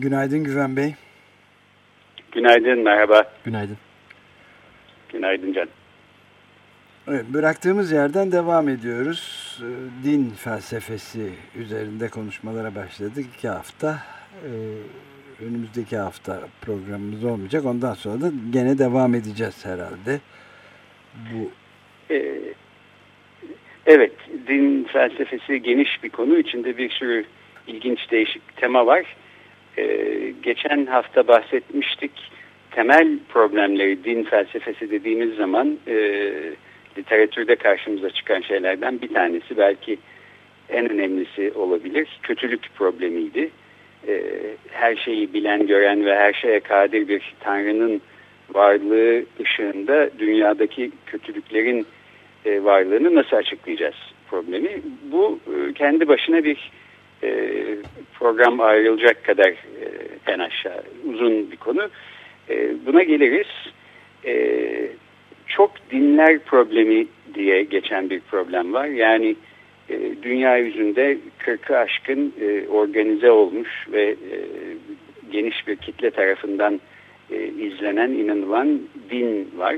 Günaydın Güven Bey. Günaydın, merhaba. Günaydın. Günaydın Can. Evet, bıraktığımız yerden devam ediyoruz. Ee, din felsefesi üzerinde konuşmalara başladık. iki hafta. Ee, önümüzdeki hafta programımız olmayacak. Ondan sonra da gene devam edeceğiz herhalde. Bu ee, Evet, din felsefesi geniş bir konu. içinde bir sürü ilginç değişik tema var. Ee, geçen hafta bahsetmiştik. Temel problemleri din felsefesi dediğimiz zaman e, literatürde karşımıza çıkan şeylerden bir tanesi belki en önemlisi olabilir. Kötülük problemiydi. Ee, her şeyi bilen, gören ve her şeye kadir bir Tanrı'nın varlığı ışığında dünyadaki kötülüklerin e, varlığını nasıl açıklayacağız problemi. Bu e, kendi başına bir e, program ayrılacak kadar e, en aşağı uzun bir konu. E, buna geliriz. E, çok dinler problemi diye geçen bir problem var. Yani e, dünya yüzünde 40'ı aşkın e, organize olmuş ve e, geniş bir kitle tarafından e, izlenen, inanılan din var.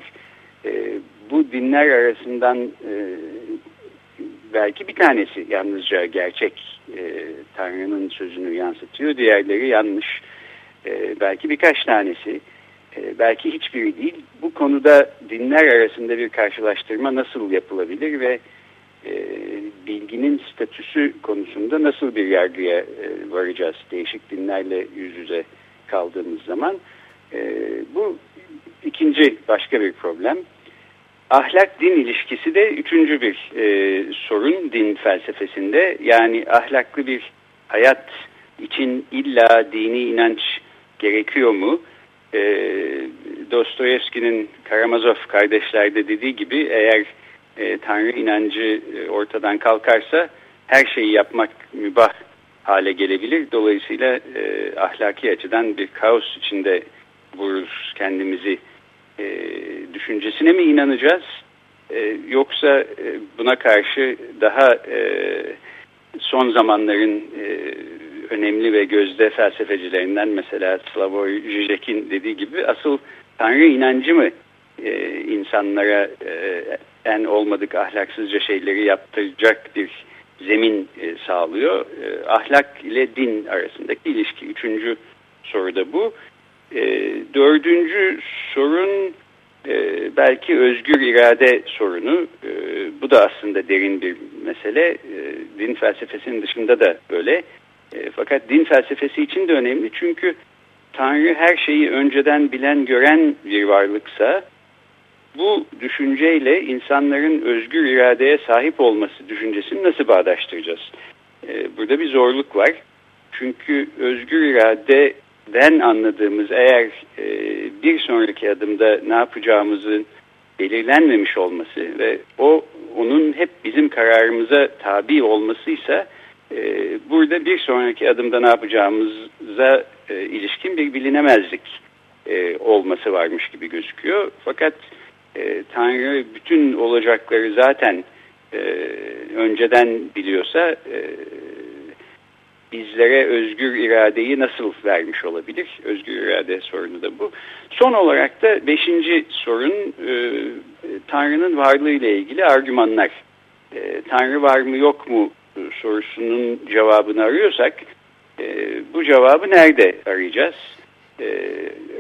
E, bu dinler arasından e, belki bir tanesi yalnızca gerçek e, Tanrı'nın sözünü yansıtıyor. Diğerleri yanlış. E, belki birkaç tanesi. E, belki hiçbiri değil. Bu konuda dinler arasında bir karşılaştırma nasıl yapılabilir ve e, bilginin statüsü konusunda nasıl bir yargıya e, varacağız değişik dinlerle yüz yüze kaldığımız zaman. E, bu ikinci başka bir problem. Ahlak-din ilişkisi de üçüncü bir e, sorun din felsefesinde. Yani ahlaklı bir hayat için illa dini inanç gerekiyor mu? E, Dostoyevski'nin Karamazov kardeşlerde dediği gibi eğer e, Tanrı inancı e, ortadan kalkarsa her şeyi yapmak mübah hale gelebilir. Dolayısıyla e, ahlaki açıdan bir kaos içinde vururuz kendimizi e, düşüncesine mi inanacağız? E, yoksa e, buna karşı daha e, son zamanların e, önemli ve gözde felsefecilerinden mesela Slavoj Žižek'in dediği gibi asıl Tanrı inancı mı e, insanlara e, en olmadık ahlaksızca şeyleri yaptıracak bir zemin e, sağlıyor. E, ahlak ile din arasındaki ilişki. Üçüncü soru da bu. E, dördüncü sorun e, belki özgür irade sorunu. E, bu da aslında derin bir mesele. E, din felsefesinin dışında da böyle. E, fakat din felsefesi için de önemli çünkü Tanrı her şeyi önceden bilen, gören bir varlıksa bu düşünceyle insanların özgür iradeye sahip olması düşüncesini nasıl bağdaştıracağız? Burada bir zorluk var. Çünkü özgür irade den anladığımız eğer e, bir sonraki adımda ne yapacağımızın belirlenmemiş olması ve o onun hep bizim kararımıza tabi olmasıysa e, burada bir sonraki adımda ne yapacağımıza e, ilişkin bir bilinemezlik e, olması varmış gibi gözüküyor. Fakat e, Tanrı bütün olacakları zaten e, önceden biliyorsa e, bizlere özgür iradeyi nasıl vermiş olabilir? Özgür irade sorunu da bu. Son olarak da beşinci sorun e, Tanrı'nın varlığı ile ilgili argümanlar. E, Tanrı var mı yok mu sorusunun cevabını arıyorsak e, bu cevabı nerede arayacağız? E,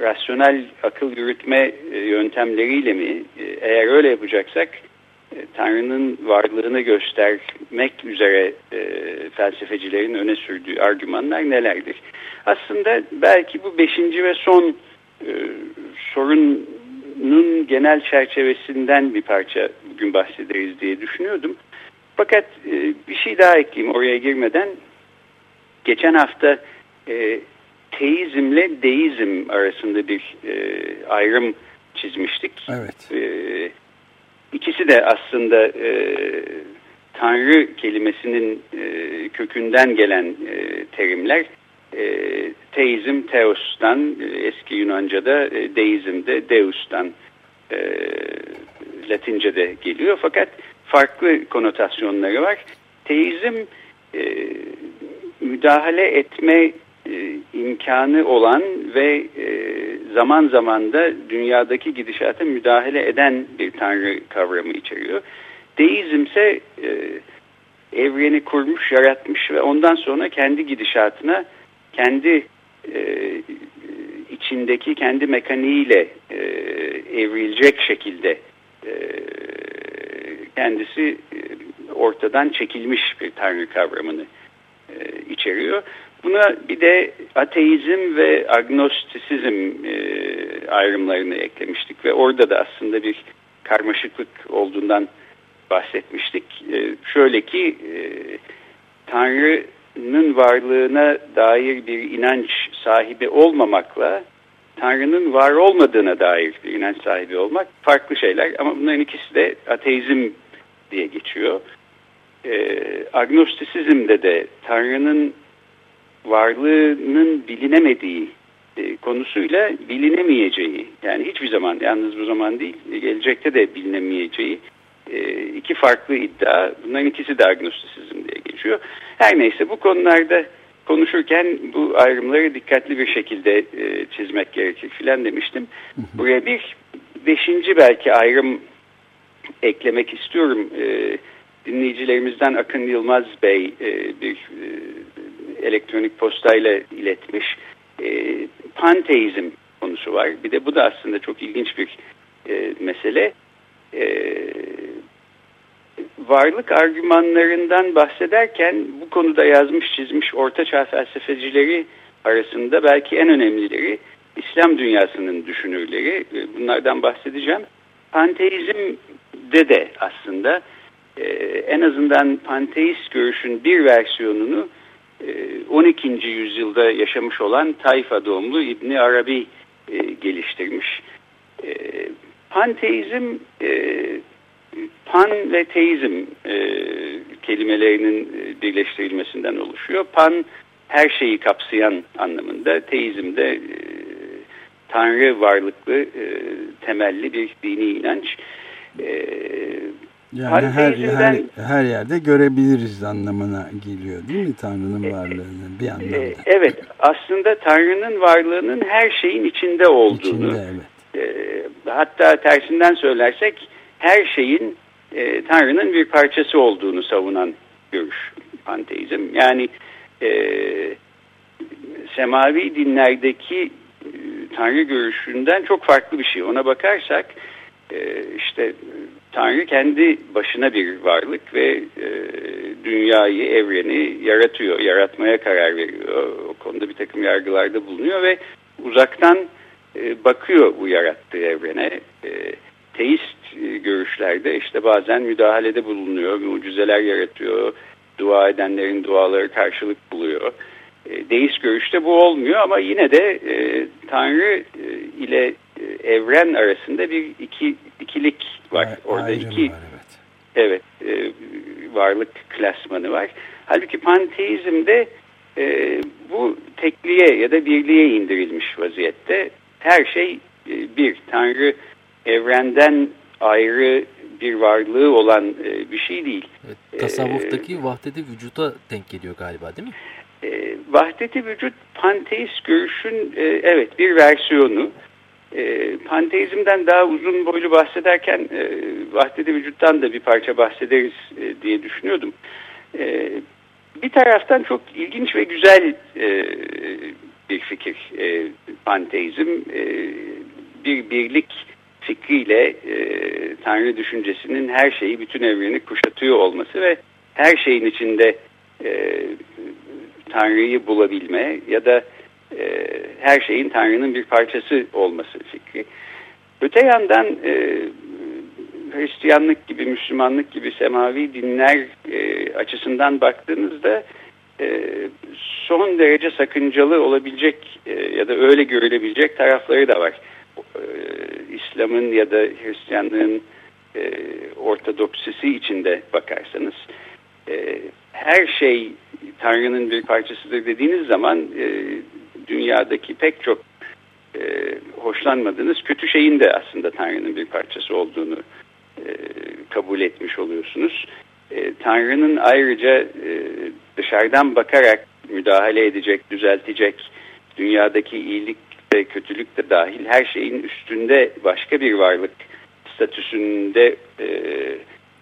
rasyonel akıl yürütme e, yöntemleriyle mi? E, eğer öyle yapacaksak e, Tanrı'nın varlığını göstermek üzere e, felsefecilerin öne sürdüğü argümanlar nelerdir? Aslında belki bu beşinci ve son e, sorunun genel çerçevesinden bir parça bugün bahsederiz diye düşünüyordum. Fakat e, bir şey daha ekleyeyim oraya girmeden. Geçen hafta e, teizmle deizm arasında bir e, ayrım çizmiştik. Evet. E, ikisi de aslında e, Tanrı kelimesinin e, kökünden gelen e, terimler. E, teizm teos'tan, e, eski Yunanca'da e, deizm de deus'tan e, Latince'de geliyor. Fakat farklı konotasyonları var. Teizm e, müdahale etme e, imkanı olan ve e, zaman zaman da dünyadaki gidişata müdahale eden bir tanrı kavramı içeriyor. Deizm ise e, evreni kurmuş, yaratmış ve ondan sonra kendi gidişatına kendi e, içindeki kendi mekaniğiyle e, evrilecek şekilde e, kendisi e, ortadan çekilmiş bir tanrı kavramını e, içeriyor. Buna bir de ateizm ve agnostisizm e, ayrımlarını eklemiştik ve orada da aslında bir karmaşıklık olduğundan bahsetmiştik. E, şöyle ki e, Tanrı'nın varlığına dair bir inanç sahibi olmamakla Tanrı'nın var olmadığına dair bir inanç sahibi olmak farklı şeyler ama bunların ikisi de ateizm diye geçiyor. E, agnostisizmde de Tanrı'nın varlığının bilinemediği e, konusuyla bilinemeyeceği yani hiçbir zaman yalnız bu zaman değil gelecekte de bilinemeyeceği e, iki farklı iddia bunların ikisi de agnostisizm diye geçiyor. Her neyse bu konularda konuşurken bu ayrımları dikkatli bir şekilde e, çizmek gerekir filan demiştim. Buraya bir beşinci belki ayrım eklemek istiyorum. E, dinleyicilerimizden Akın Yılmaz Bey e, bir e, elektronik postayla iletmiş. E, panteizm konusu var. Bir de bu da aslında çok ilginç bir e, mesele. E, varlık argümanlarından bahsederken bu konuda yazmış çizmiş ortaçağ felsefecileri arasında belki en önemlileri İslam dünyasının düşünürleri. E, bunlardan bahsedeceğim. Panteizmde de aslında e, en azından panteist görüşün bir versiyonunu 12. E, yüzyılda yaşamış olan Tayfa doğumlu İbni Arabi geliştirmiş. Panteizm pan ve teizm kelimelerinin birleştirilmesinden oluşuyor. Pan her şeyi kapsayan anlamında, teizm de tanrı varlıklı temelli bir dini inanç. Yani her, her, her yerde görebiliriz anlamına geliyor değil mi Tanrı'nın e, varlığını bir anlamda? E, evet aslında Tanrı'nın varlığının her şeyin içinde olduğunu içinde, evet. E, hatta tersinden söylersek her şeyin Tanrı'nın bir parçası olduğunu savunan görüş panteizm. Yani semavi dinlerdeki Tanrı görüşünden çok farklı bir şey. Ona bakarsak işte Tanrı kendi başına bir varlık ve e, dünyayı, evreni yaratıyor, yaratmaya karar veriyor. O konuda bir takım yargılarda bulunuyor ve uzaktan e, bakıyor bu yarattığı evrene. E, teist e, görüşlerde işte bazen müdahalede bulunuyor, mucizeler yaratıyor, dua edenlerin duaları karşılık buluyor. E, deist görüşte bu olmuyor ama yine de e, Tanrı e, ile evren arasında bir iki, ikilik var. A Orada iki var, evet, evet e, varlık klasmanı var. Halbuki panteizmde e, bu tekliğe ya da birliğe indirilmiş vaziyette. Her şey e, bir. Tanrı evrenden ayrı bir varlığı olan e, bir şey değil. Evet, tasavvuftaki ee, vahdeti vücuda denk geliyor galiba değil mi? E, vahdeti vücut panteist görüşün e, evet bir versiyonu. E, panteizmden daha uzun boylu bahsederken e, vahdeti vücuttan da bir parça bahsederiz e, diye düşünüyordum. E, bir taraftan çok ilginç ve güzel e, bir fikir e, panteizm. E, bir birlik fikriyle e, Tanrı düşüncesinin her şeyi, bütün evreni kuşatıyor olması ve her şeyin içinde e, Tanrı'yı bulabilme ya da e, her şeyin Tanrı'nın bir parçası olması fikri. Öte yandan e, Hristiyanlık gibi, Müslümanlık gibi semavi dinler e, açısından baktığınızda e, son derece sakıncalı olabilecek e, ya da öyle görülebilecek tarafları da var. E, İslam'ın ya da Hristiyanlığın e, ortodoksisi içinde bakarsanız e, her şey Tanrı'nın bir parçasıdır dediğiniz zaman e, dünyadaki pek çok e, hoşlanmadığınız kötü şeyin de aslında Tanrı'nın bir parçası olduğunu e, kabul etmiş oluyorsunuz. E, Tanrı'nın ayrıca e, dışarıdan bakarak müdahale edecek, düzeltecek, dünyadaki iyilik ve kötülük de dahil her şeyin üstünde başka bir varlık statüsünde e,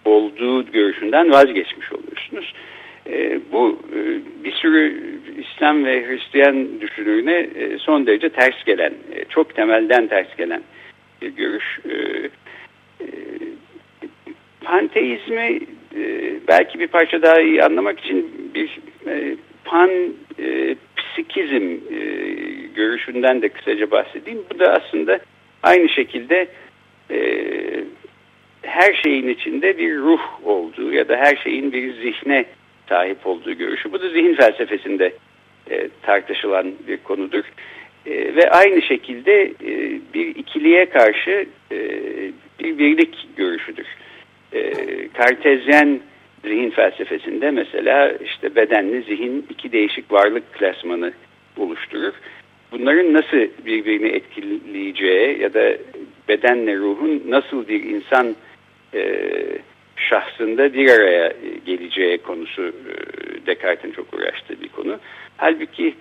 olduğu görüşünden vazgeçmiş oluyorsunuz. E, bu e, bir sürü İslam ve Hristiyan düşünürüne e, son derece ters gelen, e, çok temelden ters gelen bir görüş. E, panteizmi belki bir parça daha iyi anlamak için bir pan psikizm görüşünden de kısaca bahsedeyim. Bu da aslında aynı şekilde her şeyin içinde bir ruh olduğu ya da her şeyin bir zihne sahip olduğu görüşü. Bu da zihin felsefesinde e, tartışılan bir konudur. E, ve aynı şekilde e, bir ikiliye karşı e, bir birlik görüşüdür. E, Kartezyen zihin felsefesinde mesela işte bedenli zihin iki değişik varlık klasmanı oluşturur. Bunların nasıl birbirini etkileyeceği ya da bedenle ruhun nasıl bir insan e, şahsında bir araya geleceği konusu e, Descartes'in çok uğraştığı bir konu. Halbuki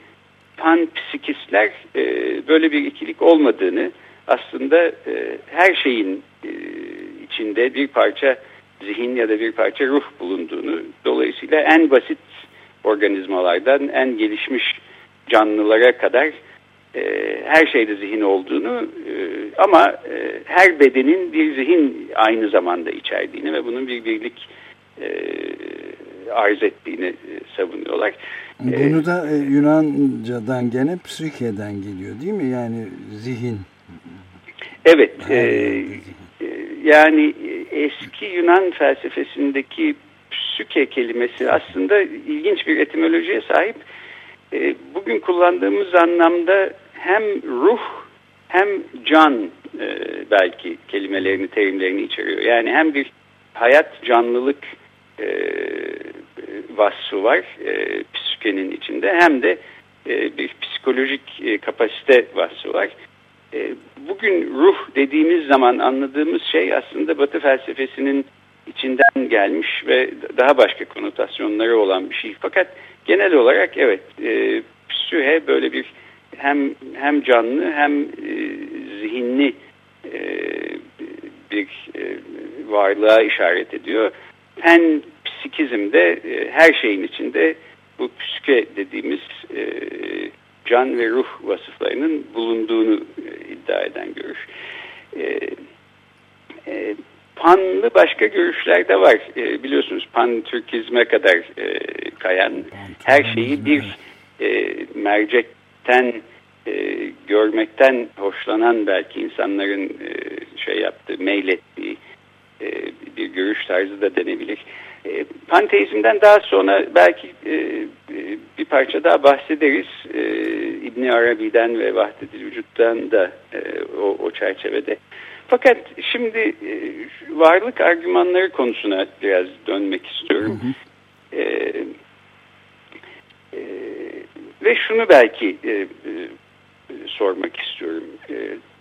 panpsikistler e, böyle bir ikilik olmadığını aslında e, her şeyin e, içinde bir parça zihin ya da bir parça ruh bulunduğunu dolayısıyla en basit organizmalardan en gelişmiş canlılara kadar e, her şeyde zihin olduğunu e, ama e, her bedenin bir zihin aynı zamanda içerdiğini ve bunun bir birlik e, arz ettiğini e, savunuyorlar. Bunu da e, Yunanca'dan gene psike'den geliyor değil mi? Yani zihin. Evet. E, e, yani eski Yunan felsefesindeki psike kelimesi aslında ilginç bir etimolojiye sahip. E, bugün kullandığımız anlamda hem ruh hem can e, belki kelimelerini, terimlerini içeriyor. Yani hem bir hayat, canlılık e, vasfı var e, psikenin içinde hem de e, bir psikolojik e, kapasite vasfı var. E, bugün ruh dediğimiz zaman anladığımız şey aslında Batı felsefesinin içinden gelmiş ve daha başka konotasyonları olan bir şey. Fakat genel olarak evet e, psühe böyle bir hem hem canlı hem e, zihinli e, bir e, varlığa işaret ediyor. Pen psikizmde e, her şeyin içinde bu psike dediğimiz e, can ve ruh vasıflarının bulunduğunu e, iddia eden görüş. E, e, panlı başka görüşler de var. E, biliyorsunuz pan Türkizme kadar e, kayan her şeyi bir e, mercekten e, görmekten hoşlanan belki insanların e, şey yaptığı, meylettiği e, bir görüş tarzı da denebilir. E, panteizmden daha sonra belki e, e, bir parça daha bahsederiz. E, İbni Arabi'den ve Vahdetül Vücut'tan da e, o, o çerçevede. Fakat şimdi e, varlık argümanları konusuna biraz dönmek istiyorum. Hı hı. E, ve şunu belki e, e, sormak istiyorum. E,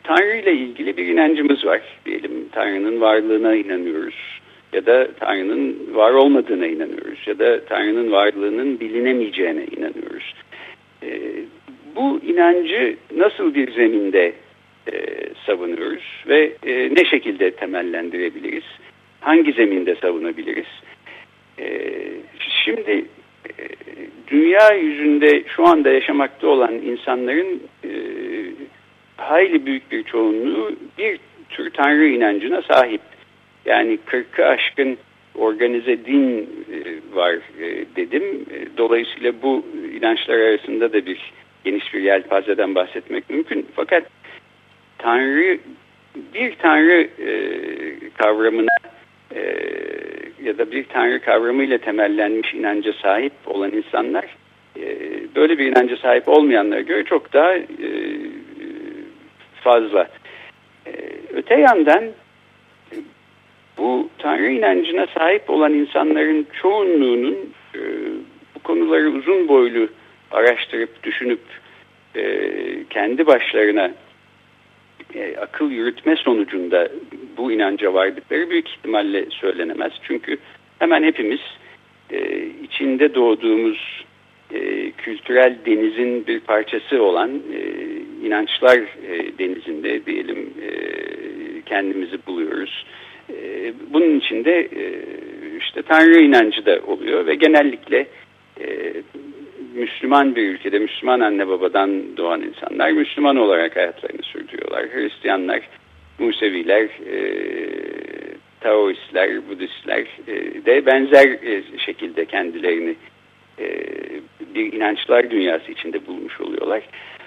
Tanrı ile ilgili bir inancımız var. Diyelim Tanrı'nın varlığına inanıyoruz. Ya da Tanrı'nın var olmadığına inanıyoruz. Ya da Tanrı'nın varlığının bilinemeyeceğine inanıyoruz. E, bu inancı nasıl bir zeminde e, savunuyoruz ve e, ne şekilde temellendirebiliriz? Hangi zeminde savunabiliriz? E, şimdi e, dünya yüzünde şu anda yaşamakta olan insanların e, hayli büyük bir çoğunluğu bir tür tanrı inancına sahip. Yani kırkı aşkın organize din e, var e, dedim. E, dolayısıyla bu inançlar arasında da bir geniş bir yelpazeden bahsetmek mümkün. Fakat Tanrı bir Tanrı e, kavramına e, ya da bir Tanrı kavramıyla temellenmiş inanca sahip olan insanlar böyle bir inanca sahip olmayanlara göre çok daha fazla. Öte yandan bu Tanrı inancına sahip olan insanların çoğunluğunun bu konuları uzun boylu araştırıp düşünüp kendi başlarına akıl yürütme sonucunda bu inanca vardıkları büyük ihtimalle söylenemez. Çünkü hemen hepimiz e, içinde doğduğumuz e, kültürel denizin bir parçası olan e, inançlar e, denizinde diyelim e, kendimizi buluyoruz. E, bunun içinde e, işte Tanrı inancı da oluyor ve genellikle e, Müslüman bir ülkede Müslüman anne babadan doğan insanlar Müslüman olarak hayatlarını sürdürüyorlar. Hristiyanlar, Museviler, e, Taoistler, Budistler e, de benzer e, şekilde kendilerini e, bir inançlar dünyası içinde bulmuş oluyorlar.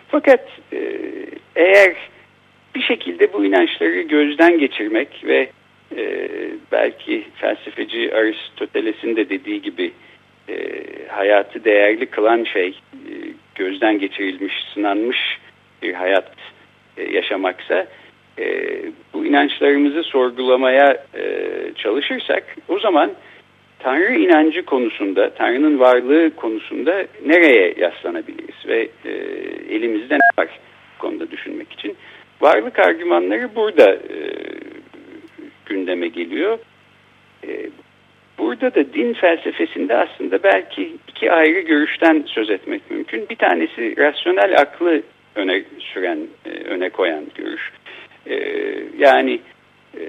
Fakat e, eğer bir şekilde bu inançları gözden geçirmek ve e, belki felsefeci Aristoteles'in de dediği gibi e, hayatı değerli kılan şey e, gözden geçirilmiş, sınanmış bir hayat e, yaşamaksa e, bu inançlarımızı sorgulamaya e, çalışırsak o zaman Tanrı inancı konusunda, Tanrı'nın varlığı konusunda nereye yaslanabiliriz ve e, elimizde ne var konuda düşünmek için. Varlık argümanları burada e, gündeme geliyor. E, burada da din felsefesinde aslında belki iki ayrı görüşten söz etmek mümkün. Bir tanesi rasyonel aklı öne süren, e, öne koyan görüş. E, yani e,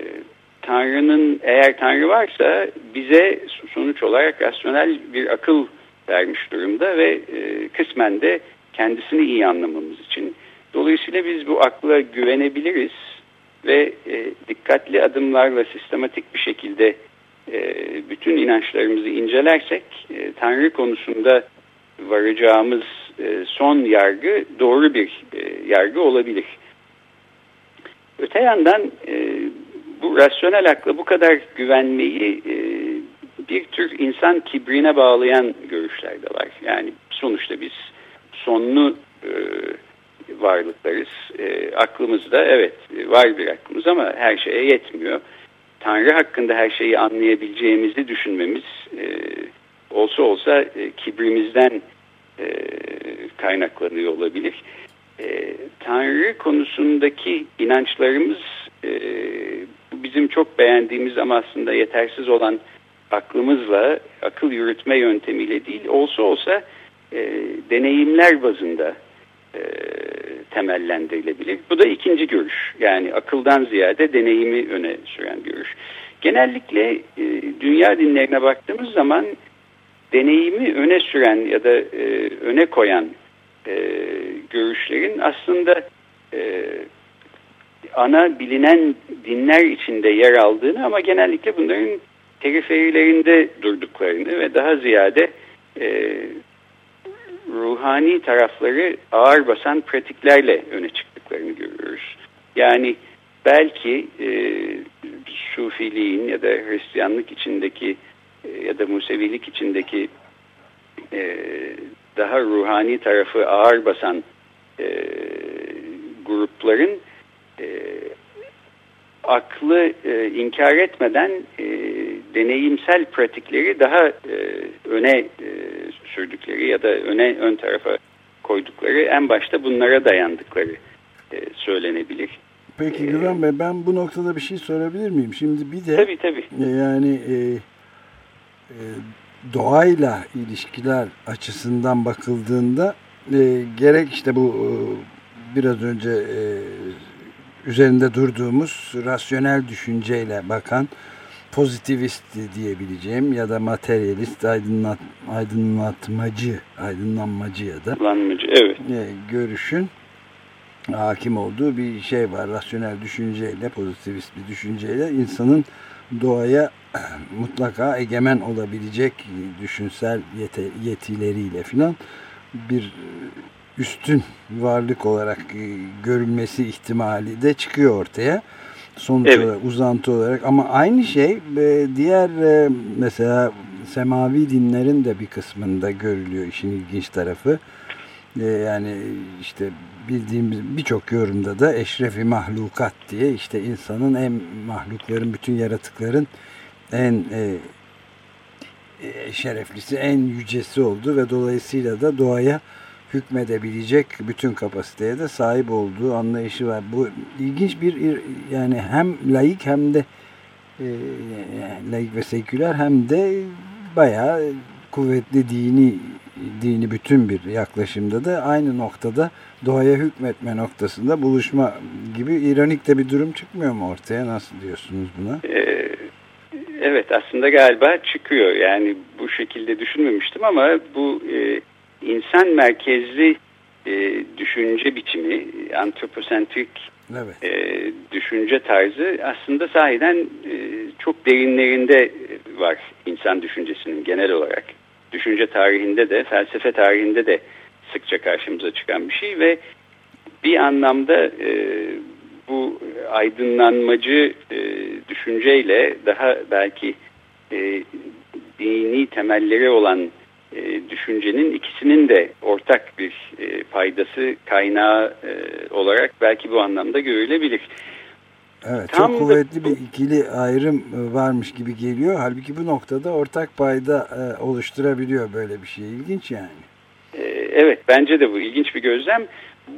Tanrı'nın eğer Tanrı varsa bize sonuç olarak rasyonel bir akıl vermiş durumda ve e, kısmen de kendisini iyi anlamamız için. Dolayısıyla biz bu akla güvenebiliriz ve e, dikkatli adımlarla sistematik bir şekilde e, bütün inançlarımızı incelersek e, Tanrı konusunda varacağımız e, son yargı doğru bir e, yargı olabilir. Öte yandan e, bu rasyonel akla bu kadar güvenmeyi e, bir tür insan kibrine bağlayan görüşler de var. Yani sonuçta biz sonlu e, varlıklarız. E, aklımızda evet var bir aklımız ama her şeye yetmiyor. Tanrı hakkında her şeyi anlayabileceğimizi düşünmemiz e, olsa olsa e, kibrimizden e, kaynaklanıyor olabilir. E, Tanrı konusundaki inançlarımız e, bizim çok beğendiğimiz ama aslında yetersiz olan aklımızla, akıl yürütme yöntemiyle değil, olsa olsa e, deneyimler bazında e, temellendirilebilir. Bu da ikinci görüş. Yani akıldan ziyade deneyimi öne süren görüş. Genellikle e, dünya dinlerine baktığımız zaman deneyimi öne süren ya da e, öne koyan e, görüşlerin aslında e, ana bilinen dinler içinde yer aldığını ama genellikle bunların periferilerinde durduklarını ve daha ziyade e, ruhani tarafları ağır basan pratiklerle öne çıktıklarını görüyoruz. Yani belki e, Sufiliğin ya da Hristiyanlık içindeki e, ya da Musevilik içindeki e, daha ruhani tarafı ağır basan e, grupların e, aklı e, inkar etmeden e, deneyimsel pratikleri daha e, öne e, sürdükleri ya da öne ön tarafa koydukları en başta bunlara dayandıkları e, söylenebilir. Peki Güven Bey ben bu noktada bir şey sorabilir miyim? Şimdi bir de tabii, tabii. E, yani e, e, doğayla ilişkiler açısından bakıldığında e, gerek işte bu e, biraz önce e, üzerinde durduğumuz rasyonel düşünceyle bakan pozitivist diyebileceğim ya da materyalist aydınlat, aydınlatmacı aydınlanmacı ya da aydınlanmacı evet. e, görüşün hakim olduğu bir şey var. Rasyonel düşünceyle pozitivist bir düşünceyle insanın doğaya mutlaka egemen olabilecek düşünsel yeti, yetileriyle filan bir üstün varlık olarak görülmesi ihtimali de çıkıyor ortaya sonuç evet. olarak uzantı olarak ama aynı şey diğer mesela semavi dinlerin de bir kısmında görülüyor işin ilginç tarafı. E, yani işte bildiğimiz birçok yorumda da eşrefi mahlukat diye işte insanın en mahlukların bütün yaratıkların en e, e, şereflisi en yücesi oldu ve dolayısıyla da doğaya hükmedebilecek bütün kapasiteye de sahip olduğu anlayışı var. Bu ilginç bir yani hem laik hem de e, laik ve seküler hem de bayağı kuvvetli dini dini bütün bir yaklaşımda da aynı noktada doğaya hükmetme noktasında buluşma gibi ironik de bir durum çıkmıyor mu ortaya? Nasıl diyorsunuz buna? Ee, evet aslında galiba çıkıyor. Yani bu şekilde düşünmemiştim ama bu e, insan merkezli e, düşünce biçimi, antroposentrik evet. e, düşünce tarzı aslında sahiden e, çok derinlerinde var insan düşüncesinin genel olarak. Düşünce tarihinde de, felsefe tarihinde de sıkça karşımıza çıkan bir şey ve bir anlamda e, bu aydınlanmacı e, düşünceyle daha belki e, dini temelleri olan e, düşüncenin ikisinin de ortak bir e, paydası kaynağı e, olarak belki bu anlamda görülebilir. Evet, Tam çok kuvvetli da, bir ikili ayrım e, varmış gibi geliyor. Halbuki bu noktada ortak payda e, oluşturabiliyor böyle bir şey. İlginç yani. Evet, bence de bu ilginç bir gözlem.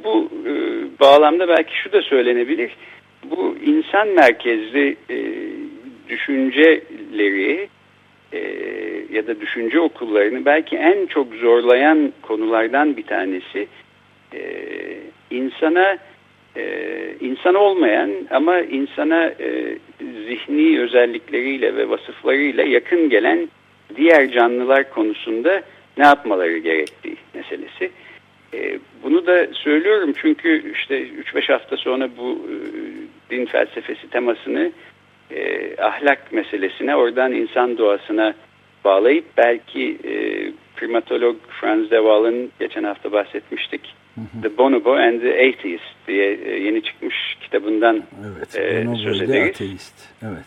Bu e, bağlamda belki şu da söylenebilir. Bu insan merkezli e, düşünceleri e, ya da düşünce okullarını belki en çok zorlayan konulardan bir tanesi e, insana e, insan olmayan ama insana e, zihni özellikleriyle ve vasıflarıyla yakın gelen diğer canlılar konusunda ne yapmaları gerektiği meselesi. E, bunu da söylüyorum çünkü işte 3-5 hafta sonra bu e, din felsefesi temasını e, ahlak meselesine, oradan insan doğasına bağlayıp belki e, primatolog Franz de Waal'ın geçen hafta bahsetmiştik. Hı hı. The Bonobo and the Atheist diye e, yeni çıkmış kitabından evet, e, Bonobo söz ederiz. Ateist. Evet.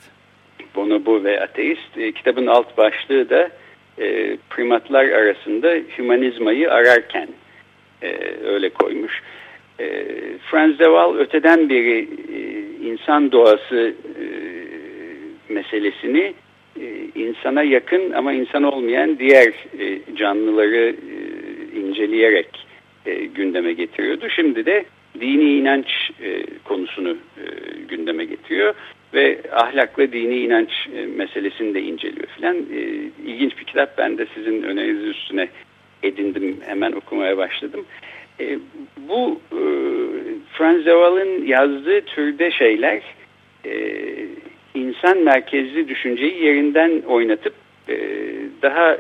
Bonobo ve Ateist. E, kitabın alt başlığı da e, primatlar arasında hümanizmayı ararken e, öyle koymuş. E, Franz de Waal öteden beri insan doğası meselesini insana yakın ama insan olmayan diğer canlıları inceleyerek gündeme getiriyordu. Şimdi de dini inanç konusunu gündeme getiriyor ve ahlakla dini inanç e, meselesini de inceliyor filan. E, ilginç bir kitap. Ben de sizin öneriniz üstüne edindim. Hemen okumaya başladım. E, bu e, Franz Zeval'ın yazdığı türde şeyler e, insan merkezli düşünceyi yerinden oynatıp e, daha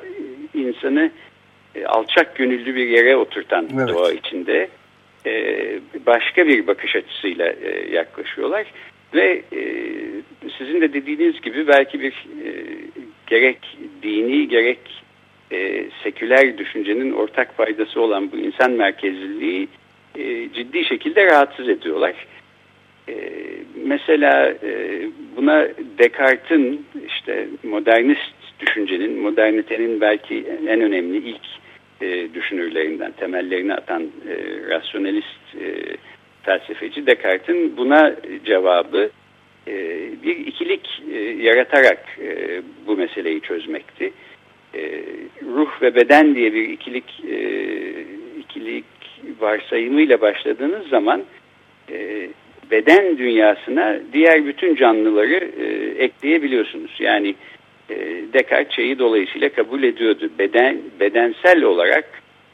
insanı e, alçak gönüllü bir yere oturtan evet. doğa içinde e, başka bir bakış açısıyla e, yaklaşıyorlar ve e, sizin de dediğiniz gibi belki bir e, gerek dini gerek e, seküler düşüncenin ortak faydası olan bu insan merkezliliği e, ciddi şekilde rahatsız ediyorlar. E, mesela e, buna Descartes'in işte modernist düşüncenin, modernitenin belki en önemli ilk e, düşünürlerinden, temellerini atan e, rasyonelist e, felsefeci Descartes'in buna cevabı e, bir ikilik e, yaratarak e, bu meseleyi çözmekti. Ruh ve beden diye bir ikilik ikilik varsayımıyla başladığınız zaman beden dünyasına diğer bütün canlıları ekleyebiliyorsunuz. Yani e, Descartes şeyi dolayısıyla kabul ediyordu. Beden bedensel olarak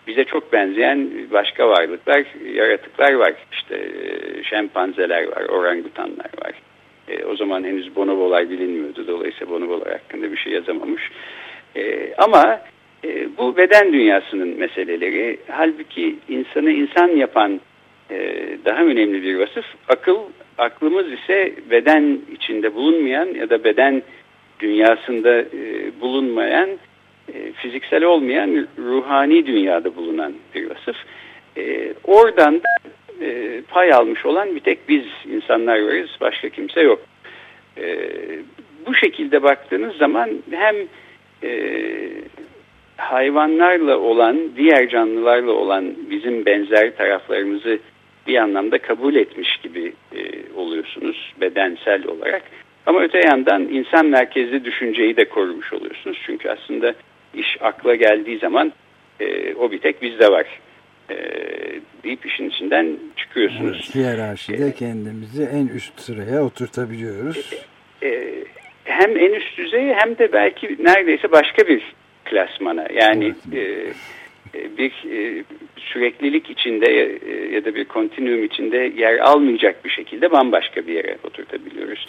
bize çok benzeyen başka varlıklar, yaratıklar var. İşte e, şempanzeler var, orangutanlar var. E, o zaman henüz bonobolar bilinmiyordu. Dolayısıyla bonobolar hakkında bir şey yazamamış. E, ama e, bu beden dünyasının meseleleri halbuki insanı insan yapan e, daha önemli bir vasıf. Akıl, aklımız ise beden içinde bulunmayan ya da beden dünyasında e, bulunmayan, e, fiziksel olmayan ruhani dünyada bulunan bir vasıf. E, oradan da e, pay almış olan bir tek biz insanlar varız, başka kimse yok. Bu şekilde baktığınız zaman hem hayvanlarla olan, diğer canlılarla olan bizim benzer taraflarımızı bir anlamda kabul etmiş gibi e, oluyorsunuz bedensel olarak. Ama öte yandan insan merkezli düşünceyi de korumuş oluyorsunuz. Çünkü aslında iş akla geldiği zaman e, o bir tek bizde var e, deyip işin içinden çıkıyorsunuz. Evet, hiyerarşide kendimizi en üst sıraya oturtabiliyoruz. E, e, hem en üst düzeye hem de belki neredeyse başka bir klasmana. Yani evet. e, bir e, süreklilik içinde e, ya da bir kontinüum içinde yer almayacak bir şekilde bambaşka bir yere oturtabiliyoruz.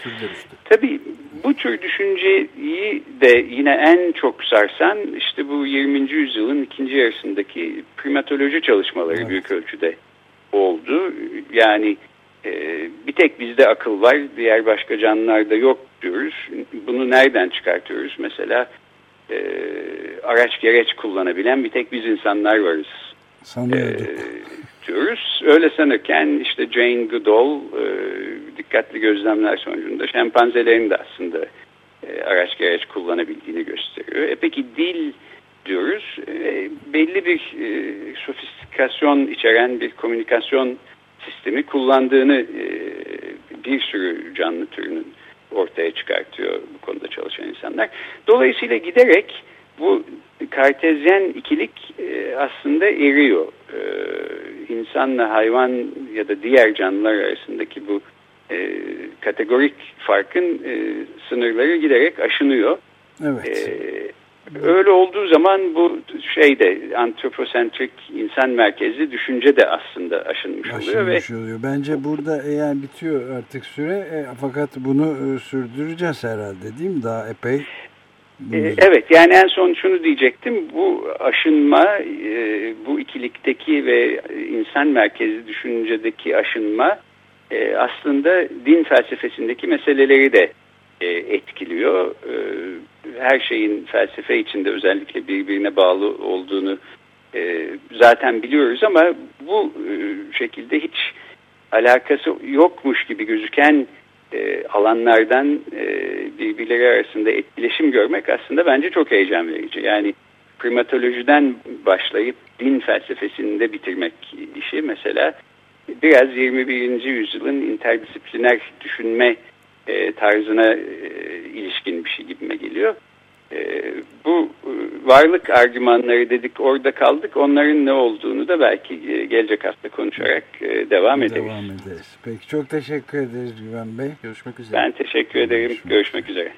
Tabii bu tür düşünceyi de yine en çok sarsan işte bu 20. yüzyılın ikinci yarısındaki primatoloji çalışmaları evet. büyük ölçüde oldu. Yani e, bir tek bizde akıl var, diğer başka canlılarda yok diyoruz. Bunu nereden çıkartıyoruz? Mesela e, araç gereç kullanabilen bir tek biz insanlar varız. Sanıyorduk. E, diyoruz. Öyle sanırken işte Jane Goodall e, dikkatli gözlemler sonucunda şempanzelerin de aslında e, araç gereç kullanabildiğini gösteriyor. E peki dil diyoruz. E, belli bir e, sofistikasyon içeren bir komünikasyon sistemi kullandığını e, bir sürü canlı türünün ortaya çıkartıyor bu konuda çalışan insanlar. Dolayısıyla giderek bu kartezyen ikilik e, aslında eriyor. E, insanla hayvan ya da diğer canlılar arasındaki bu e, kategorik farkın e, sınırları giderek aşınıyor. Evet. E, öyle olduğu zaman bu şeyde antroposentrik insan merkezli düşünce de aslında aşınmış, aşınmış oluyor. oluyor. Bence burada yani bitiyor artık süre e, fakat bunu e, sürdüreceğiz herhalde değil mi? Daha epey. E, evet yani en son şunu diyecektim bu aşınma e, bu ikilikteki ve insan merkezli düşüncedeki aşınma e, aslında din felsefesindeki meseleleri de etkiliyor. Her şeyin felsefe içinde özellikle birbirine bağlı olduğunu zaten biliyoruz ama bu şekilde hiç alakası yokmuş gibi gözüken e, alanlardan e, birbirleri arasında etkileşim görmek aslında bence çok heyecan verici. Yani primatolojiden başlayıp din felsefesinde bitirmek işi mesela biraz 21. yüzyılın interdisipliner düşünme e, tarzına ilişkin bir şey gibime geliyor. E, bu e, varlık argümanları dedik orada kaldık. Onların ne olduğunu da belki e, gelecek hafta konuşarak e, devam ederiz. Devam ederiz. Peki çok teşekkür ederiz Güven Bey. Görüşmek üzere. Ben teşekkür ederim. Görüşmek, Görüşmek üzere.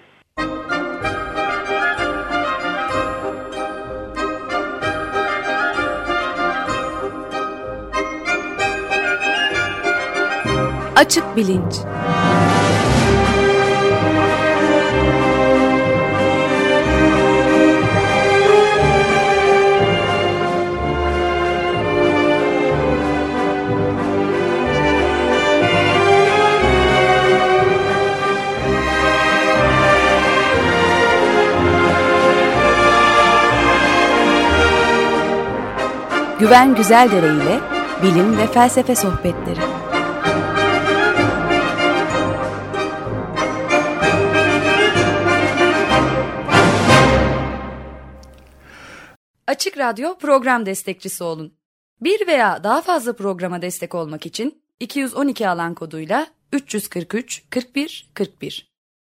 Açık Bilinç Güven Güzeldere ile bilim ve felsefe sohbetleri. Açık Radyo program destekçisi olun. Bir veya daha fazla programa destek olmak için 212 alan koduyla 343 41 41